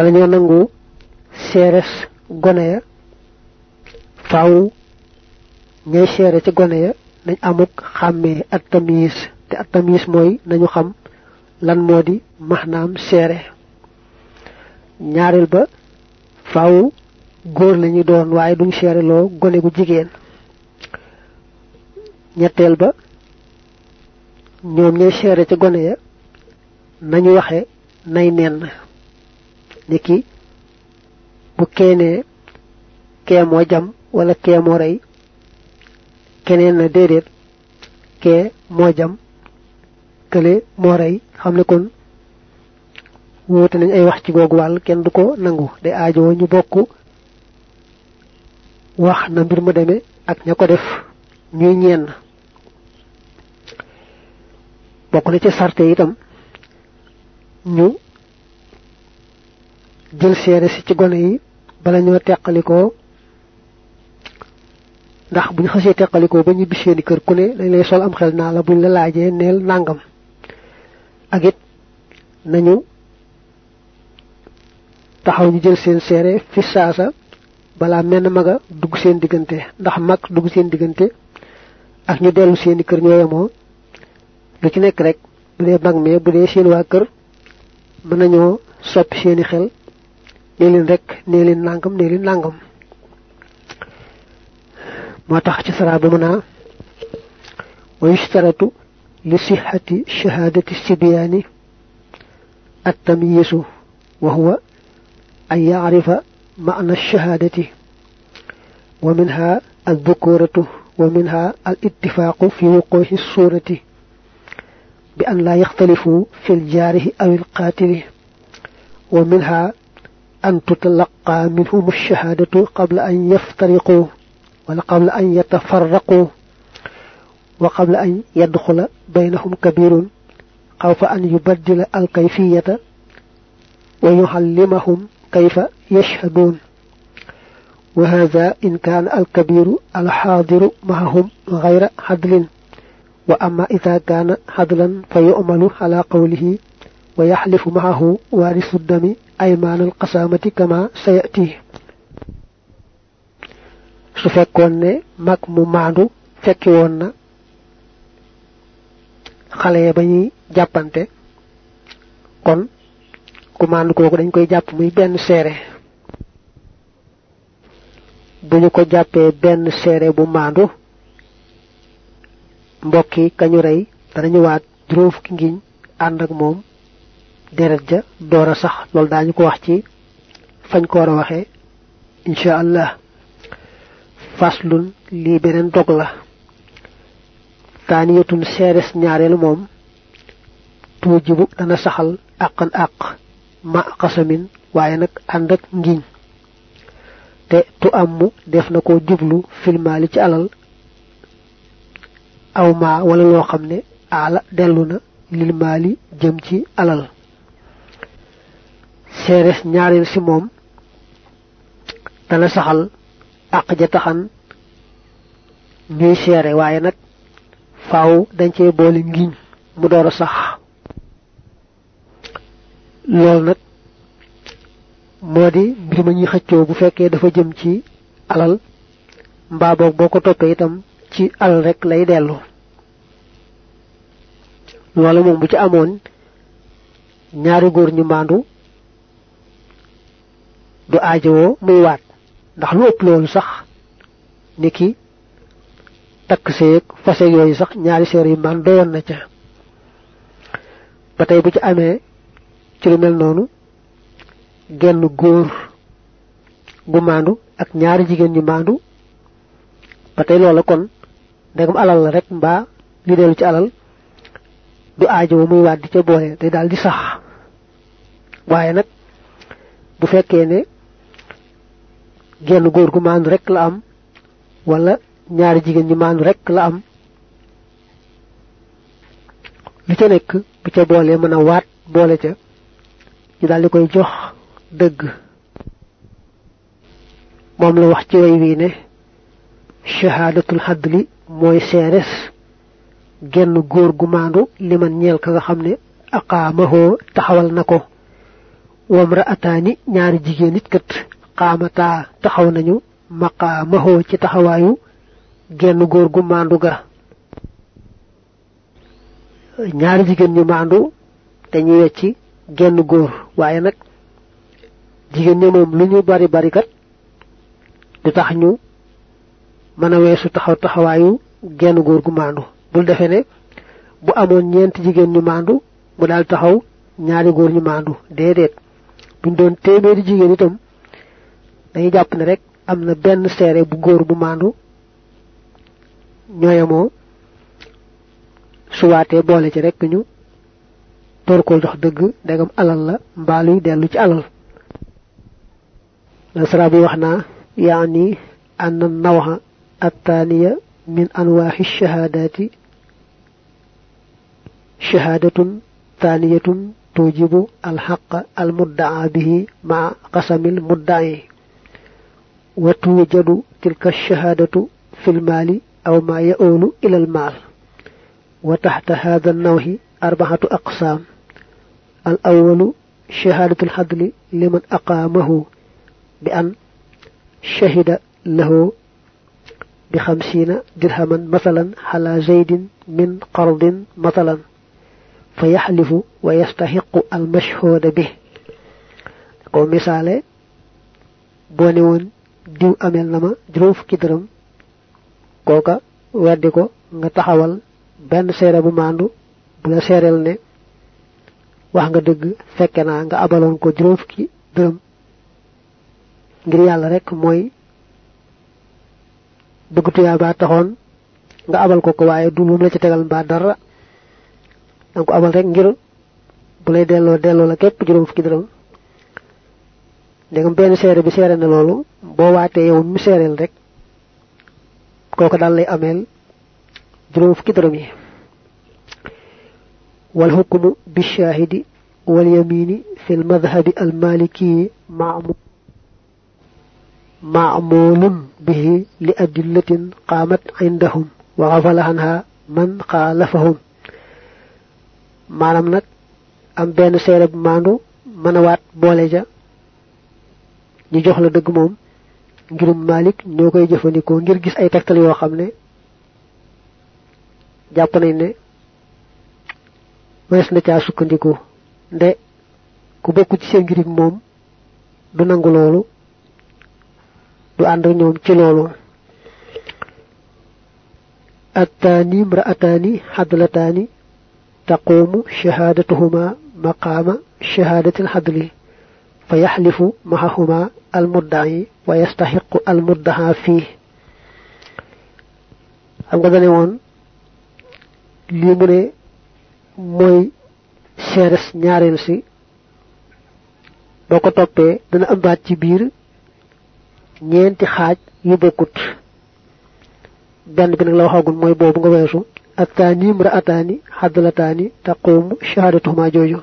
bala ñoo nangu seeres gone ya. Faaw ñay seere ci gone ya nañ amuk xàmmee at tamis te at tamis mooy nañu xam lan moo di maxnaam seere. Ñaareel ba faaw góor lañu doon waaye duñ seere loo gone gu jigéen. Ñetteel ba ñoom ñay seere ca gone ya nañu waxe nay nenn niki bu keenee kee moo jam wala kee moo rey keneen na déedéet kee moo jam kële moo rey xam ne kon wóote nañ ay wax ci googu wàll kenn du ko nangu day aajoo ñu bokk wax na mbir mu demee ak ña ko def ñuy ñenn. Bokk na ci sarte itam ñu jël seere si ci gone yi bala ñoo teqalikoo ndax buñ xasee teqalikoo ba ñu biseeni kër ku ne dañ lay sol am xel naa la buñ la laajee neel nangam. ak it nañu taxaw ñu jël seen seere fi saasa balaa menn maga dugg seen diggante. ndax mag dugg seen diggante ak ñu dellu seeni kër ñoo yemoo. lu ci nekk rek bu dee mag mee bu dee seen waa kër mën nañoo soppi seeni xel nee leen rek nee leen nangam nee leen nangam. Moo tax ci saraa ba mën a wa yushtaratu li sixati shahadati sibiyaani التمييز وهو أن يعرف معنى الشهادة ومنها الذكورة ومنها الاتفاق في وقوع الصورة بأن لا يختلفوا في الجاره أو القاتل ومنها أن تتلقى منهم الشهادة قبل أن يفترقوا ولا قبل أن يتفرقوا وقبل أن يدخل بينهم كبير خوف أن يبدل الكيفية ويعلمهم كيف يشهدون. وهذا إن كان الكبير الحاضر معهم غير حدل وأما إذا كان حدلا فيؤمل على قوله ويحلف معه وارث الدم أيمان القسامة كما سيأتي su fekkoon ne mag mu maandu fekki woon na xale ya ba ñuy jàppante kon ku maandu kooku dañ koy jàpp muy benn seere bu ñu ko jàppee benn seere bu maandu mbokki kañu rey danañu waat juróom fukki ngiñ ànd ak moom deret ja door a sax loolu daañu ko wax ci fañ ko war a waxee. Incha allah. Faslun lii beneen dog la. Taaniyatun seeres ñaareel moom. Tuujibu dana saxal àqan àq ma xasamin waaye nag ànd ak ngiñ. Te tu amu def na ko jublu filmaali ci alal. Aw ma wala loo xam ne aala lil maali jëm ci alal seeres ñaareel si moom dana saxal àq ja taxan ñuy seere. Waaye nag faaw dañ cee boole ngiñ mu door sax. Loolu nag moo di mbir ma bu fekkee dafa jëm ci alal mbaa boog boo ko toppee itam ci alal rek lay dellu. Loolu moom bu ci amoon ñaari góor ñu maandu du aajowoo muy waat ndax lu ëpp loolu sax ni ki takk seeg fase yooyu sax ñaari seer yu man doyoon na ca. ba tey bu ci amee ci lu mel noonu genn góor gu maandu ak ñaari jigéen ñu maandu ba tey loola kon ndegam alal la rek mbaa li dellu ci alal du aajo muy waat di ca boole day daal di sax. waaye nag bu fekkee ne genn góor gu rek la am wala ñaari jigéen ñi maandu rek la am. Lu ca nekk bu ca boole mën a waat boole ca ñu daal koy jox dëgg. Moom la wax ci ne shahaadatul xadli mooy seeres genn góor gu liman ñeel ka nga xam ne aqaamahoo taxawal na ko. Wamra'ataani ñaari jigéen nit kat xaamataa taxaw nañu maqaamahoo ci taxawaayu genn góor gu maandu ga. ñaari jigéen ñu maandu dañuy wecci genn góor. waaye nag jigéen ña moom lu ñu bari bari kat du tax ñu mën a weesu taxaw taxawaayu genn góor gu maandu. bul defe ne bu amoon ñeenti jigéen ñu maandu mu daal taxaw ñaari góor ñu maandu. déedéet buñ doon téeméeri jigéen itam dañuy jàpp ne rek am na benn seere bu góor bu maandu ñooyamoo suwaatee boole ci rek ñu door koo jox dëgg ndegam alal la mbaaluy dellu ci alal nasara bi wax naa yaani anna nawha الثانية من أنواع الشهادات شهادة ثانية توجب الحق المدعى به مع قسم المدعي وتوجد تلك الشهادة في المال أو ما يؤول إلى المال. وتحت هذا النوع أربعة أقسام. الأول شهادة الحضل لمن أقامه بأن شهد له بخمسين درهما مثلا على زيد من قرض مثلا فيحلف ويستحق المشهود به. ko woon diw amel na ma juróom fukki dërëm kooka weddi ko nga taxawal benn seere bu maandu bu la seereel ne wax nga dëgg fekke naa nga abaloon ko juróom fukki dërëm. Ngir yàlla rek mooy bëgg tuyaa ba taxoon nga abal ko ko waaye du lu la ci tegal mbaa dara. Danga ko abal rek ngir bu lay delloo delloo la képp juróom fukki dërëm ndegam benn seere bi seere na loolu boo waatee yow mi seereel rek kooku daal lay ameel juróom fukki dërëm yi wal hukmu bi shahidi wal yamini fi al madhhabi al maliki ma'mum معمول به لأدلة قامت عندهم وغفل عنها من خالفهم maanaam nag am benn seere bu maandu mën a waat ja ñu jox la dëgg moom ngirum Malik ñoo koy jëfandikoo ngir gis ay tegtal yoo xam ne jàpp nañ ne mënees na caa sukkandiku nde ku bokk ci seen ngirig moom du nangu loolu du ànd ak ñoom ci loolu الثاني امرأتان حضلتان تقوم شهادتهما مقام شهادة الحضل فيحلف معهما المدعي ويستحق المدعى فيه xam nga dane woon lii mu ne mooy seeres ñaareel si boo ko toppee dana am baat ci biir ñeenti xaaj yu bokkut benn bi nag la waxagul mooy boobu nga weesu attaani mraataani xaddalataani taquumu shahadatuhuma jooju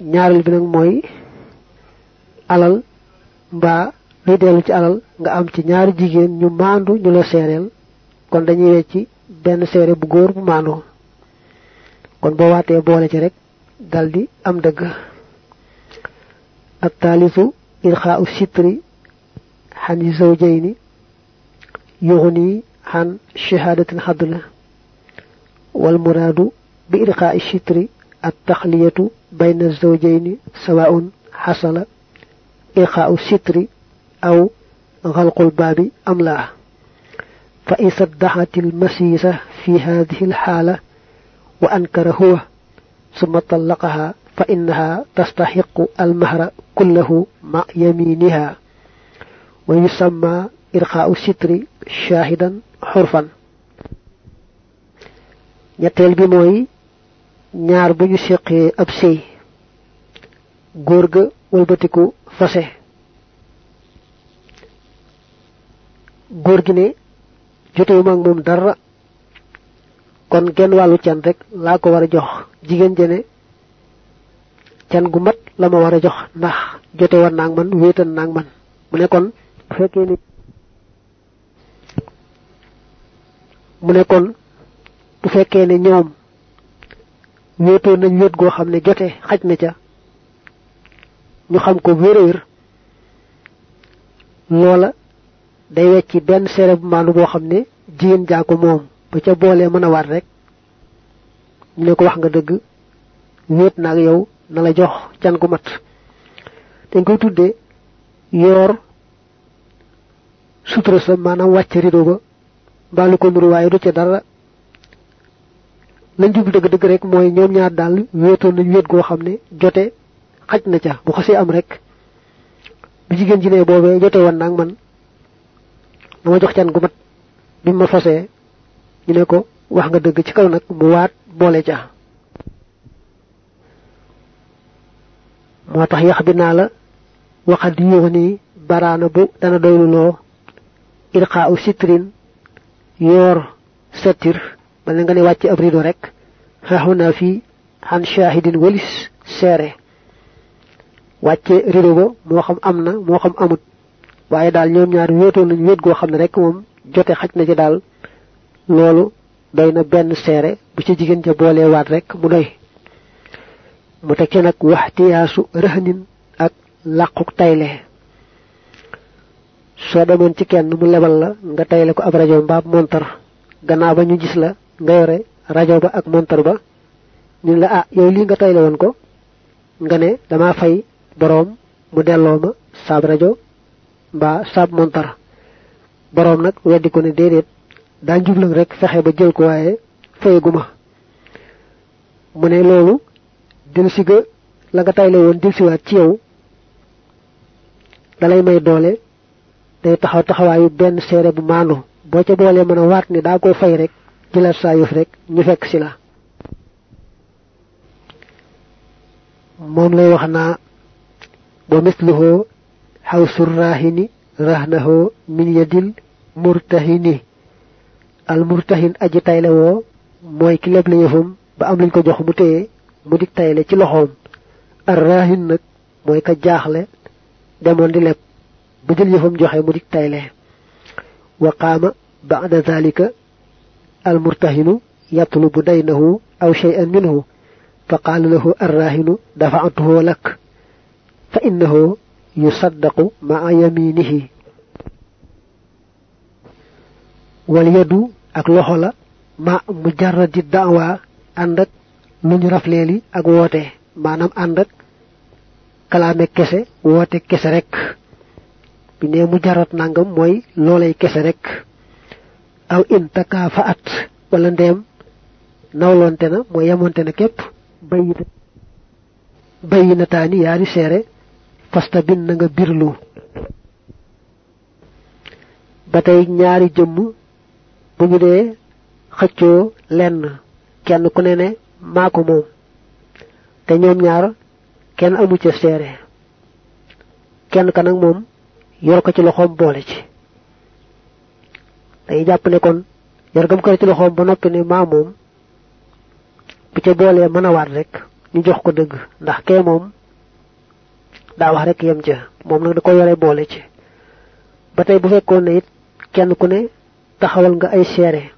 ñaaral bi nag mooy alal mbaa luy dellu ci alal nga am ci ñaari jigéen ñu maandu ñu la seereel. kon dañuy wecc ci benn seere bu góor bu maandu. kon boo waatee boole ci rek daldi am dëgg. Ak taalisu irxaau sitri xan yi zawjayni yuxni xan shahadatin xadla wal muraadu bi irxaai sitri at taxliyatu بين الزوجين سواء حصل إلقاء الستر أو غلق الباب أم لا. فإن صدحت المسيسة في هذه الحالة وأنكر هو ثم طلقها فإنها تستحق المهر كله مع يمينها. ويسمى إرخاء الستر شاهدا حرفا. bi mooy ñaar bu ñu ab sëy góor ga wëlbatiku fase. Góor gi ne jotewuma ak moom dara kon genn wàllu can rek laa ko war a jox. Jigéen jene can gu mat la ma war a jox ndax jote war naag man wéetan naag man. Mu ne kon fekkee ni mu ne kon bu ñoom wéetoo nañ wéet goo xam ne jote xaj na ca. ñu xam ko wér wér. loola day wecci benn seere bu maanu boo xam ne jigéen jaa ko moom. ba ca boolee mën a war rek. ñu ne ko wax nga dëgg. wéet naag yow na la jox can gu mat. dañ koy tuddee yoor sutura sa maanaam wàcc rido ba. ko nuru waaye du ca dara lañ jublu dëgg dëgg rek mooy ñoom ñaar daal wéetoon nañ wéet goo xam ne jote xaj na ca bu xasee am rek. bu jigéen ji ne boobee jote woon naag man dama jox can gu mat bi ma fasee ñu ne ko wax nga dëgg ci kaw nag mu waat boole ca. moo tax yax bi la baraana bu dana doyluloo irqaa u sitrin yoor satir bal nga ne wàcc ab rido rek. Xaaxuna fi xan shahidin walis seere. Wàcce rido ba moo xam am na moo xam amut. Waaye daal ñoom ñaar wéetoon nañ wéet goo xam ne rek moom jote xaj na ci daal. Loolu doy na benn seere bu ci jigéen ja boolee waat rek mu doy. Mu teg ci nag waxtiyaasu rëhnin ak làquk tayle. Soo demoon ci kenn mu lebal la nga tayle ko ab rajo montar. Gannaaw ba ñu gis la nga yore rajo ba ak montar ba ñu la ah yow lii nga tayle woon ko nga ne dama fay boroom mu delloo ma saab rajo mbaa saab montar. Boroom nag weddi ko ne daa njublang rek fexe ba jël ko waaye fayaguma mu ne loolu dil si ga la nga tayle woon dil siwaat ci yow dalay may doole day taxaw taxawaayu benn seere bu maandu. Boo ca boolee mën a waat ni daa ko fay rek jëlaat saa yëf rek ñu fekk si la moom lay wax naa ba misluhu xawsu raahini rahnahu min yadil murtahini al murtahin aji tayle woo mooy ki leble yëfam ba am lañ ko jox mu téye mu dik tayle ci loxoom ar raahin nag mooy ka jaaxle demoon di leb ba jël yëfam joxe mu dik tayle wa qaama ba'da dhalika al murtahinu yatlubu daynahu aw shay'an minhu fa qaala lahu arrahinu dafa'tuhu lak fa innahu yusaddaqu ma'a yaminihi wal yadu ak loxo la ma mujarradi da'wa ànd ak lu ñu rafleeli ak woote maanaam ànd ak kalaame kese woote kese rek bi ne mujarrad nangam mooy loolay kese rek aw in takaafa at wala ndeem nawlonte na mooy yemonte na képp. Bayi bayi na taani yaari seere. Fasta bin nga birlu. Ba tey ñaari jëmm bu ñu dee xëccoo lenn. Kenn ku ne ne maa ko moom. Te ñoom ñaar kenn amu ca seere. Kenn ka nag moom yor ko ci loxoom boole ci day jàpp ne kon yor gam ko ci loxoom ba noppi ne maa moom bu ca boolee mën a waat rek ñu jox ko dëgg. Ndax kee moom daa wax rek yem ca. Moom nag da ko yore boole ci. Ba tey bu fekkoon ne it kenn ku ne taxawal nga ay seere.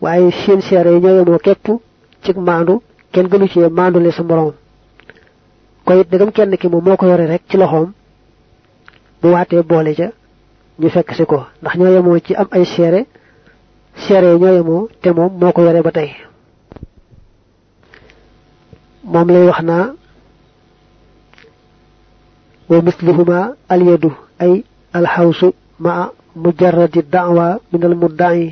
Waaye seen seere yi ñoo yemoo képp ci maandu kenn gënu ci maandule sa moroom. Ko it dagam kenn ki moom moo ko yore rek ci loxoom bu waatee boole ca ñu fekk si ko ndax ñoo yemoo ci am ay seere seere ñoo yemoo te moom moo ko yore ba tey moom lay wax naa wa misluhuma alyadu ay alxawsu maa mujarradi da'wa min almudda'i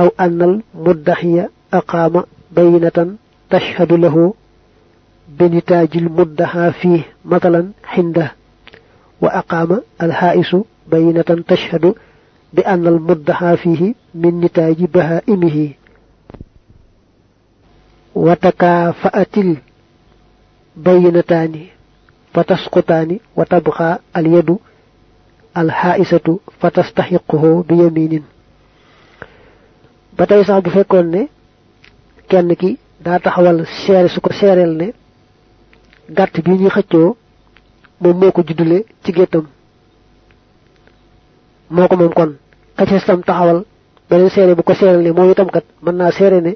aw anna almuddaxiya aqaama bayinatan tashhadu lahu binitaaji almuddaxa fii matalan xinda wa aqaama alxaa'isu bayinatan tashhadu bi anna almuddaxa fiihi min nitaaji bahaa'imihi وتكافأت البينتان فتسقطان وتبقى اليد الحائسة فتستحقه بيمين batay sax bu fekkoon ne kenn ki daa taxawal seere su ko seereel ne gàtt bi ñuy xëccoo moom moo ko juddule ci géttam moo ko moom kon. Ka ca sam taxawal beneen seere bu ko seereel ne moom itam kat mën naa seere ne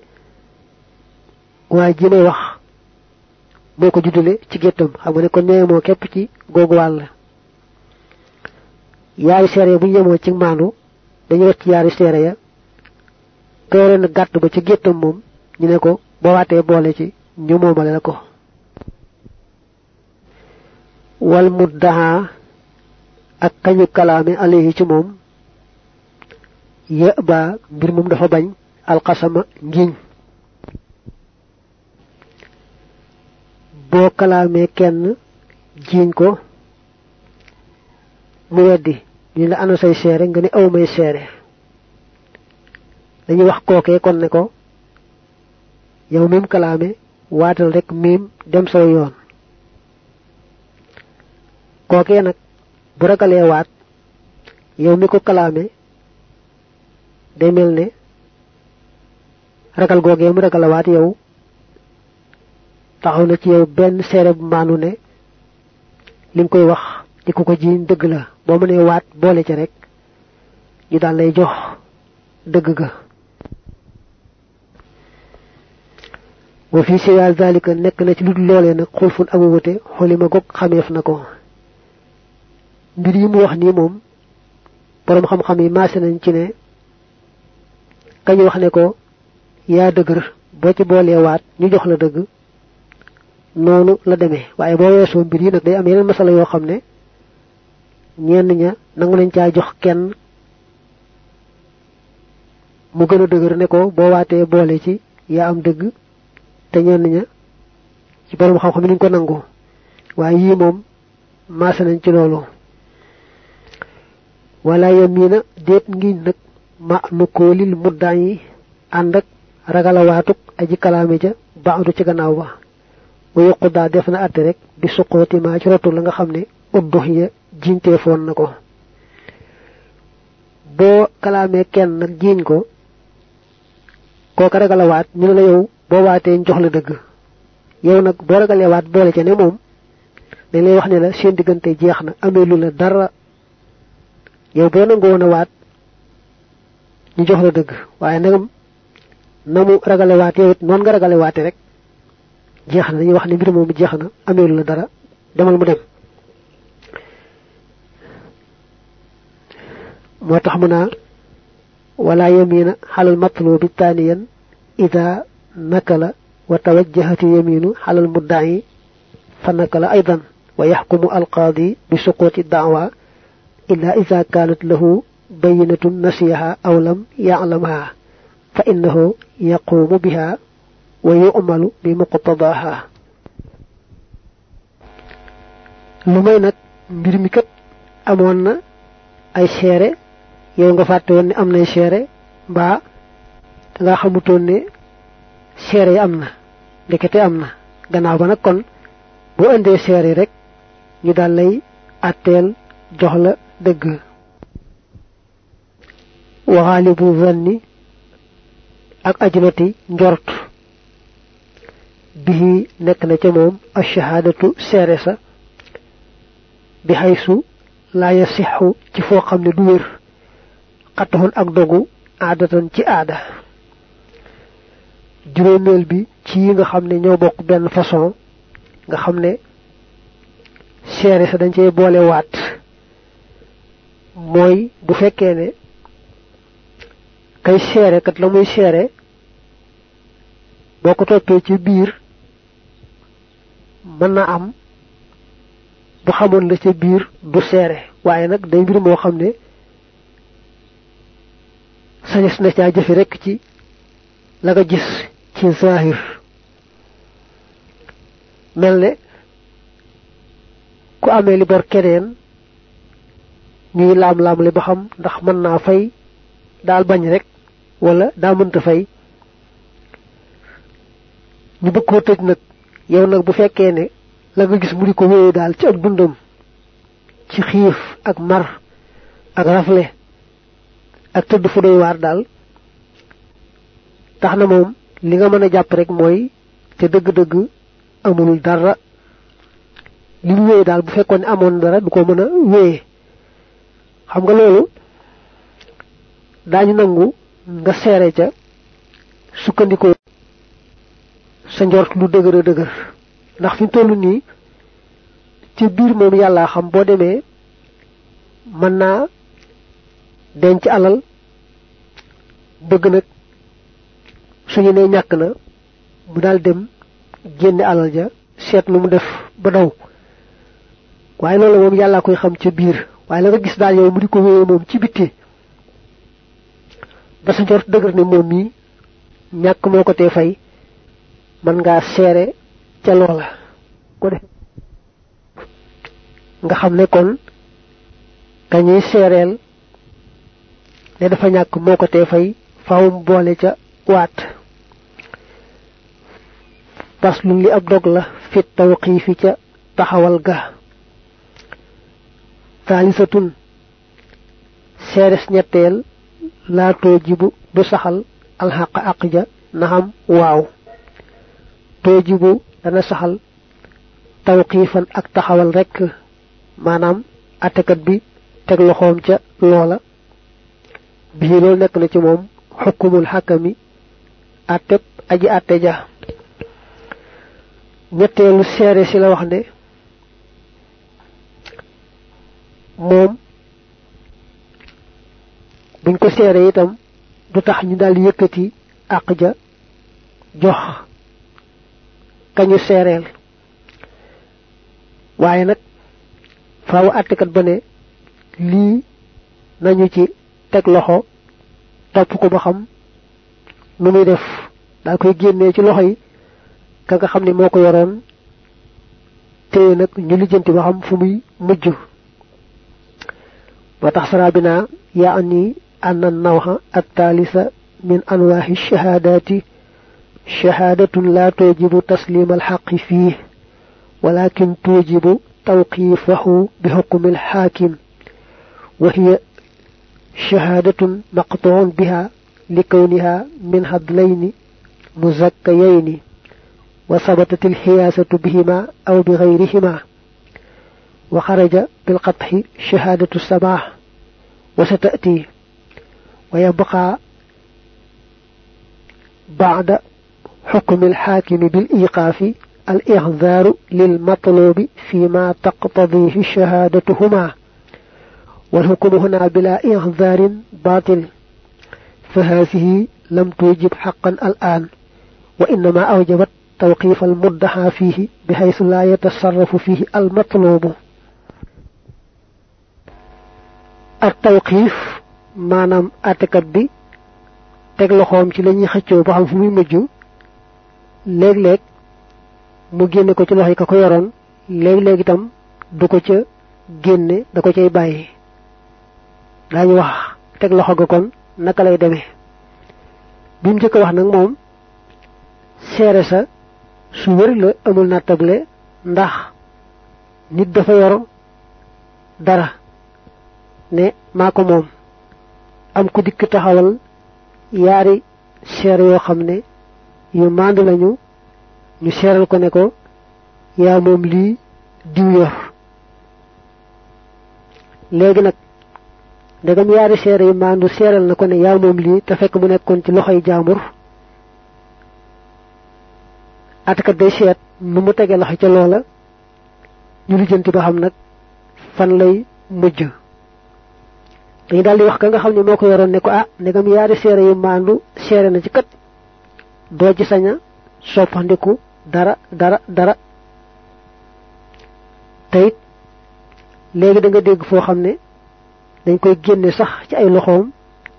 waaye ji may wax moo ko ci géttam. Xam nga kon ñooy moo képp ci googu wàll yaari seere bu yemoo ci maandu dañu wacc yaari seere ya. Kayore na gàtt ba ci géttam moom ñu ne ko boo waatee boole ci ñu moomale la ko. Wal muddaha ak kañu kalaame alayhi ci moom ya ba mbir moom dafa bañ alqasama ngiñ boo kalaamee kenn jiiñ ko mu weddi ñu la ana say seere nga ni aw may seere. Dañuy wax kookee kon ne ko yow mim kalaame waatal rek miim dem saw yoon. Kookee nag bu ragalee waat yow mi ko kalaame day mel ne ragal googee mu ragal waat yow taxaw na ci yow benn seere bu maanu ne li koy wax di ko ko jiiñ dëgg la. Boo mënee waat boole ci rek ñu daal lay jox dëgg ga. Wa fi siwaal dalika nekk na ci lu loolee nag xulfun ak wute xolima gog xameef na ko mbir yi mu wax nii moom borom xam-xam yi maase nañ ci ne kañu wax ne ko yaa dëgër boo ci boolee waat ñu jox la dëgg noonu la demee. Waaye boo weesoo mbir yi nag day am yeneen masala yoo xam ne ñenn ña nangu nañ caa jox kenn mu gën a dëgër ne ko boo waatee boole ci yaa am dëgg te ñenn ña ci borom xam-xam ñu ko nangu. Waaye yii moom maase nañ ci loolu wala yamina déet ngiñ nag ma nu koolil muddaan yi ànd ak ragalawaatuk aji kalaame ja baadu ci gannaaw ba. Wa yuqudaa def na àtte rek bi suqooti maa ci rotu la nga xam ne uddux ya jiñtee foon na ko. Boo kalaamee kenn nag jiiñ ko kooka ragalawaat ñu ne la yow boo waatee jox la dëgg. Yow nag boo ragalee waat boole ca ne moom dañ lay wax ne la seen diggante jeex na amee lu la dara yow boo nangoo woon a waat ñu jox la dëgg waaye nagam na mu ragale waat yow it noonu nga ragale waate rek jeex na dañuy wax ne mbir moomu jeex na ameelu la dara demal mu dem moo tax mu naa wala yamina xalal matlubi taaniyan ida nakala wa tawajjahat yaminu xalal mudda'i fa nakala aydan wa yaxkumu alqaadi bi suquti daawa illa ida kaanat lahu bayinatun nasiyaha aw lam yaclamha fa innahu yaqumu biha wa yu'malu bi muqtadaha lu may nag mbir mi kat amoon na ay seere yow nga fàtte woon ne am nay seere mbaa danga xamutoon ne seere yi am na ndekete ba nag kon boo indee seere rek ñu daal lay la dëgg. Waxaali bu zanni ak ajnati njort. Bihi nekk na ca moom ash-shahaadatu seere sa bi xaysu laa yasixu ci foo xam du wér xattaxun ak dogu aadatan ci aada. Juróomeel bi ci yi nga xam ne ñoo bokk benn façon nga xam ne dañ cey boole waat mooy bu fekkee ne kay seere kat la muy seere boo ko toppee ci biir mën na am bu xamoon la ca biir du seere. Waaye nag day mbir moo xam ne sañes na caa jëfe rekk ci la nga gis ci zahir mel ne ku amee li bor ñuy laam-laam li ba ndax mën naa fay daal bañ rek wala daa mënta fay. ñu bëgg koo tëj nag yow nag bu fekkee ne la nga gis mu di ko wéyee daal ci ak dundam ci xiif ak mar ak rafle ak tëdd fu doy waar daal tax na moom li nga mën a jàpp rek mooy te dëgg-dëgg amul dara. li mu wéyee bu fekkoon ne dara du ko mën a xam nga loolu? Daañu nangu nga seere ca sukkandikoo sa njort lu dëgër dëgër. Ndax fi tollu ni ci biir moom yàlla xam boo demee mën naa denc alal bëgg nag suñu ne ñàkk na mu daal dem génne alal ja seet lu mu def ba daw. Waaye loolu moom yàlla koy xam ca biir waaye la nga gis daal yow mu di ko wéyee moom ci bitti. ba sa njort dëgër ne moom mii ñàkk moo ko tee fay man ngaa seere ca loola. Ko def nga xam ne kon kañuy seereel ne dafa ñàkk moo ko tee fay fawum boole ca waat. Faslu li ab dog la fit tawqifi ca taxawal ga taalisatun seeres ñetteel laatoo jibu du saxal alxaq aq ja naxam waaw. Too jibu dana saxal tawqifan ak taxawal rek maanaam attekat bi teg loxoom ca loola. Bii loolu nekk na ci moom xukumul xakami atteb aji atte ja. Ñetteelu seere si la wax ne moom buñ ko seere itam du tax ñu daal yëkkati àq ja jox kañu seereel. Waaye nag faaw àttekat ba ne lii nañu ci teg loxo topp ko ba xam nu muy def. Daal koy génnee ci loxo yi ka nga xam ko yoroon ñu lijjanti ba xam fu muy naa yaa ani أن النوع الثالث من أنواع الشهادات. شهادة لا توجب تسليم الحق فيه ولكن توجب توقيفه بحكم الحاكم. وهي شهادة مقطوع بها لكونها من هدلين مزكيين وثبتت الحياسة بهما أو بغيرهما. وخرج بالقطح شهادة السباح وستأتي ويبقى بعد حكم الحاكم بالإيقاف الإعذار للمطلوب فيما تقتضيه شهادتهما. والحكم هنا بلا إعذار باطل فهذه لم توجب حقا الآن وإنما أوجبت توقيف المدعى فيه بحيث لا يتصرف فيه المطلوب. ak tawxiif maanaam àttekat bi teg loxoom ci la ñuy xëccoo ba xam fu muy mujj. Léeg-léeg mu génne ko ci loxo yi ka ko yoroon léeg-léeg itam du ko ca génne da ko cay bàyyi. Daañu wax teg loxo ga kon naka lay demee. Bi mu njëkk wax nag moom seere sa su wër la amul nattable ndax nit dafa yor dara. Ne maa ko moom. am ku dikk taxawal yaari seer yoo xam ne yu mandu lañu. ñu seeral ko ne ko yaa moom lii diw yor. léegi nag ndegam yaari seere yu màndu seeral na ko ne yaa moom lii te fekk mu nekkoon ci loxoy jaambur. atakat day seet nu mu tege loxo ca loola. ñu lijjanti ba xam nag fan lay mujj. Dañu daal di wax ka nga xam ne moo ko yoroon ne ko ah ndegam yaari seere yu maandu seere na ci kat doo ci saña soppandiku dara dara dara. Teyit léegi da nga dégg foo xam ne dañ koy génne sax ci ay loxoom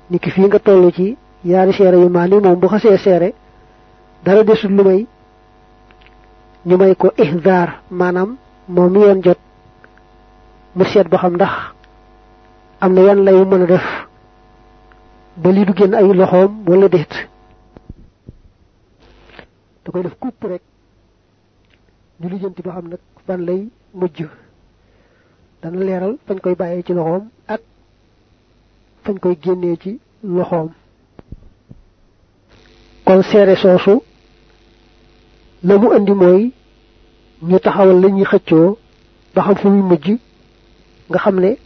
ni ki fii nga toll ci yaari seere yu maandu moom bu xasee seere dara desul lu ñu ko ihzaar maanaam moom mi yoon jot mu seet ba xam ndax am na yan lay mën a def ba lii du génn ay loxoom wala déet. Da koy def kupp rek. Ñu lijjanti ba xam nag fan lay mujj. Dana leeral fañ koy bàyyee ci loxoom ak fañ koy génnee ci loxoom. Kon seere soosu la andi mooy ñu taxawal la ñuy xëccoo ba xam fu muy mujj nga xam ne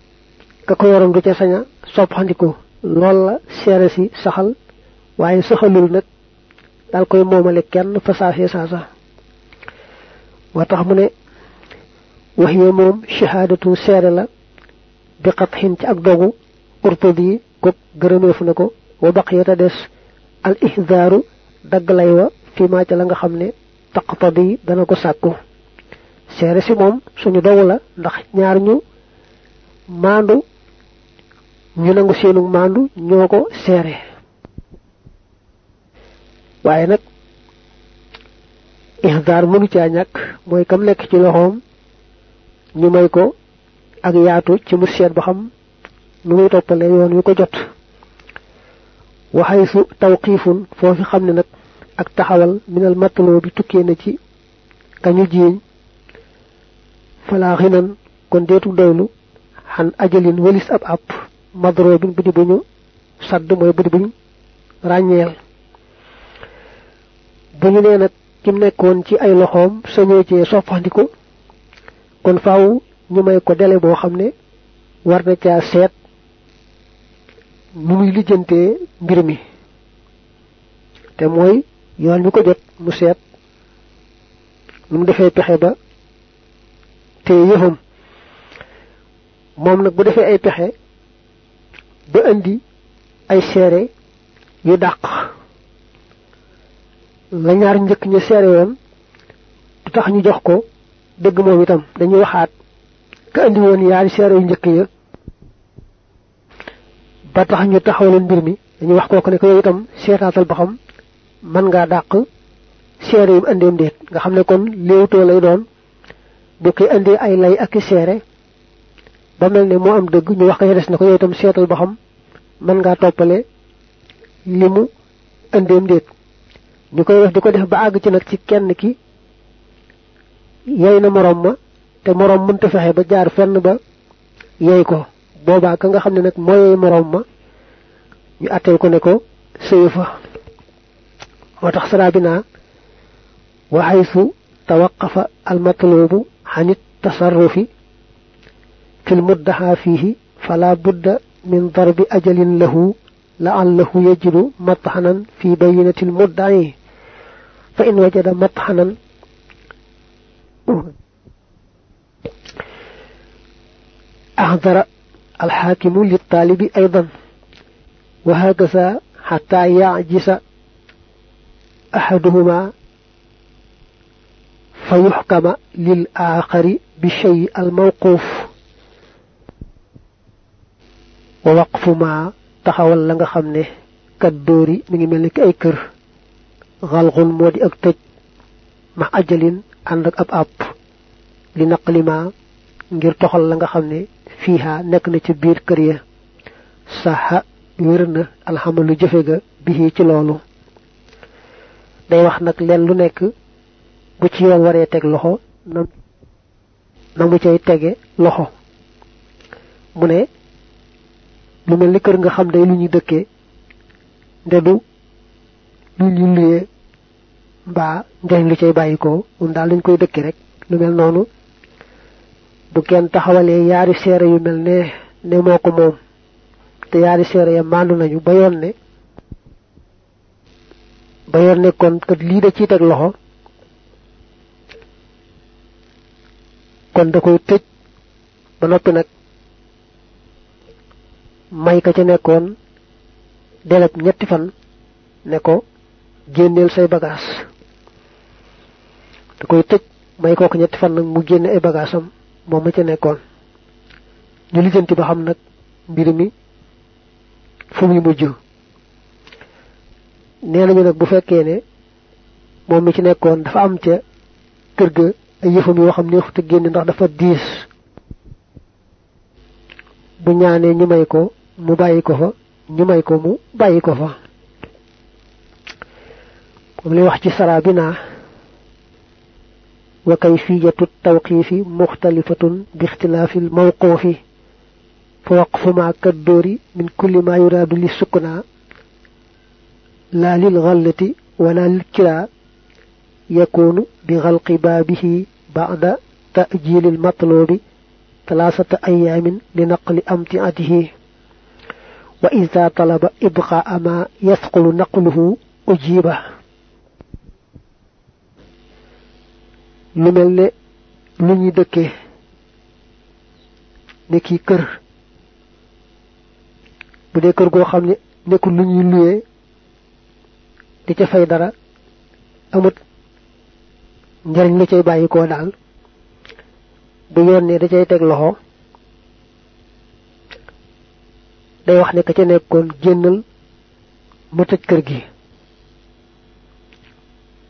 ka ko yoroon du ca saña soppandiku. Lool la seere si saxal. Waaye saxalul nag daal koy moomale kenn fa saasee saasa wa tax mu ne wax ye moom shahadatu seere la bi xatxin ci ak dogu urtudi ko gërëmeef na ko wa baqiyata des al ihzaaru dagg lay wa fi maa ca la nga xam taqtadi dana ko sàkku. Suñu dogu la ndax ñaar ñu ñu nangu seenu maandu ñoo ko seere waaye nag ihdaar mënu caa ñàkk mooy kam nekk ci loxoom ñu may ko ak yaatu ci mu seet ba xam nu toppale yoon wi ko jot. Waxay su tawqiifun foofi xam ne nag ak taxawal minal mataloo bi tukkee na ci kañu jiiñ. Falaa xinan kon deetu doylu xan ajalin walis ab ab madroo bin bu di bu ñu sadd mooy bu di buñ ràññeel. Bu ñu nee nag kim nekkoon ci ay loxoom sañoo cee soppandiku kon faaw ñu may ko dele boo xam ne war na caa seet nu muy lijjantee mbir mi. Te mooy yoon mi ko jot mu nu mu defee pexe ba te yëfam. Moom nag bu defee ay pexe ba indi ay seere yu dàq. La ñaar njëkk ñu seere woon du tax ñu jox ko dëgg moom itam dañuy waxaat ka andi woon yaari seere yu njëkk ya ba tax ñu taxawaloon mbir mi dañuy wax kooku ne ko yow itam seetaatal mën ngaa dàq seere yi mu andeem déet. Nga xam ne kon léewtoo lay doon bu koy andee ay lay ak seere ba mel ne moo am dëgg ñu wax ko ca des na ko yow itam seetal ba xam mën ngaa toppale li mu andeem déet. Ñu koy def di ko def ba àgg ci nag ci kenn ki yey na moroom ma te moroom mënta fexe ba jaar fenn ba yey ko. Boobaa ka nga xam ne nag moo yey moroom ma ñu atteel ko ne ko sëyu fa. Moo tax wa tawaqafa xanit tasarrufi كالمدعى فيه فلا بد من ضرب أجل له لعله يجد مطحنا في بينة المدعي فإن وجد مطحنا أحضر الحاكم للطالب أيضا وهكذا حتى يعجز أحدهما فيحكم للآخر بالشيء الموقوف. wa waqfu ma taxawal la nga xam ne kat dóori mi ngi mel ni ki ay kër. Xalxun moo di ak tëj. Ma ajalin ànd ak ab àpp. Li naqlima ngir toxal la nga xam ne fiiha na ci biir kër ya. Saxa wér na alxamalu ga bihi ci loolu. Day wax nag leen lu nekk bu ci yoon waree teg loxo na mu cay tege loxo. Mu lu mel ni kër nga xam day lu ñuy dëkkee. Ndedu lu ñu luyee mbaa njariñ lu cay bàyyi ko mun daal lañ koy dëkke rek lu mel noonu. Bu kenn taxawalee yaari seere yu mel ne ne moo ko yaari seere ya maandu nañu ba yoon ba yoon kon kat lii da ciy teg loxo kon da koy tëj ba noppi nag may ka ca nekkoon deleb ñetti fan ne ko génneel say bagaas. Da koy tëj may kooku ñetti fan nag mu génne ay bagaasam moom ma ca nekkoon. Ñu lijjanti ba xam nag mbir mi fu muy mujj. Nee nañu nag bu fekkee ne moom mi ci nekkoon dafa am ca kër ga ay yëfam yoo xam ne te génne ndax dafa diis. Bu ñaanee ñu may ko mu bàyyi ko fa ñu may ko mu bàyyi ko fa moom li wax ci sara bi naa wa kayfiyatu tawqiifi muxtalifatun bi ixtilaafi lmawquufi fa waqfu ma kaddoori min kulli ma yuraadu li sukna laa lil xallati wala lil kiraa xalqi baabihi bacda ta'jiili lmatloobi talaasata ayaamin li naqli amtiatihi wa ida talaba ibqaa ma yasqulu naqluhu ujiba. Lu mel ne lu ñuy dëkkee ne kii kër. Bu dee kër goo xam ne nekkul lu amut njariñ la cay bàyyi koo daal. Bu yoon day wax ne ka ca nekkoon génnal mu tëj kër gi.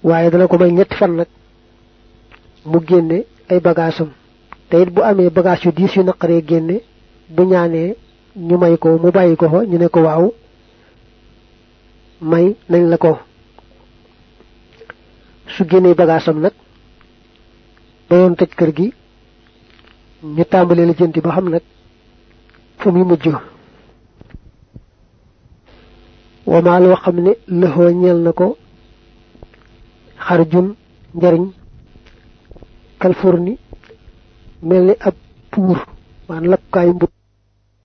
Waaye dana ko may ñetti fan nag mu génne ay bagaasam. Te it bu amee bagage yu diis yu naqaree génne bu ñaanee ñu may ko mu bàyyi ko fa ñu ne ko waaw may nañ la ko. Su génnee bagaasam nag ba yoon tëj kër gi ñu tàmbalee la jënti ba xam nag fu muy mujj wamaa loo xam ne lëxoo ñeel na ko xarjun ni ab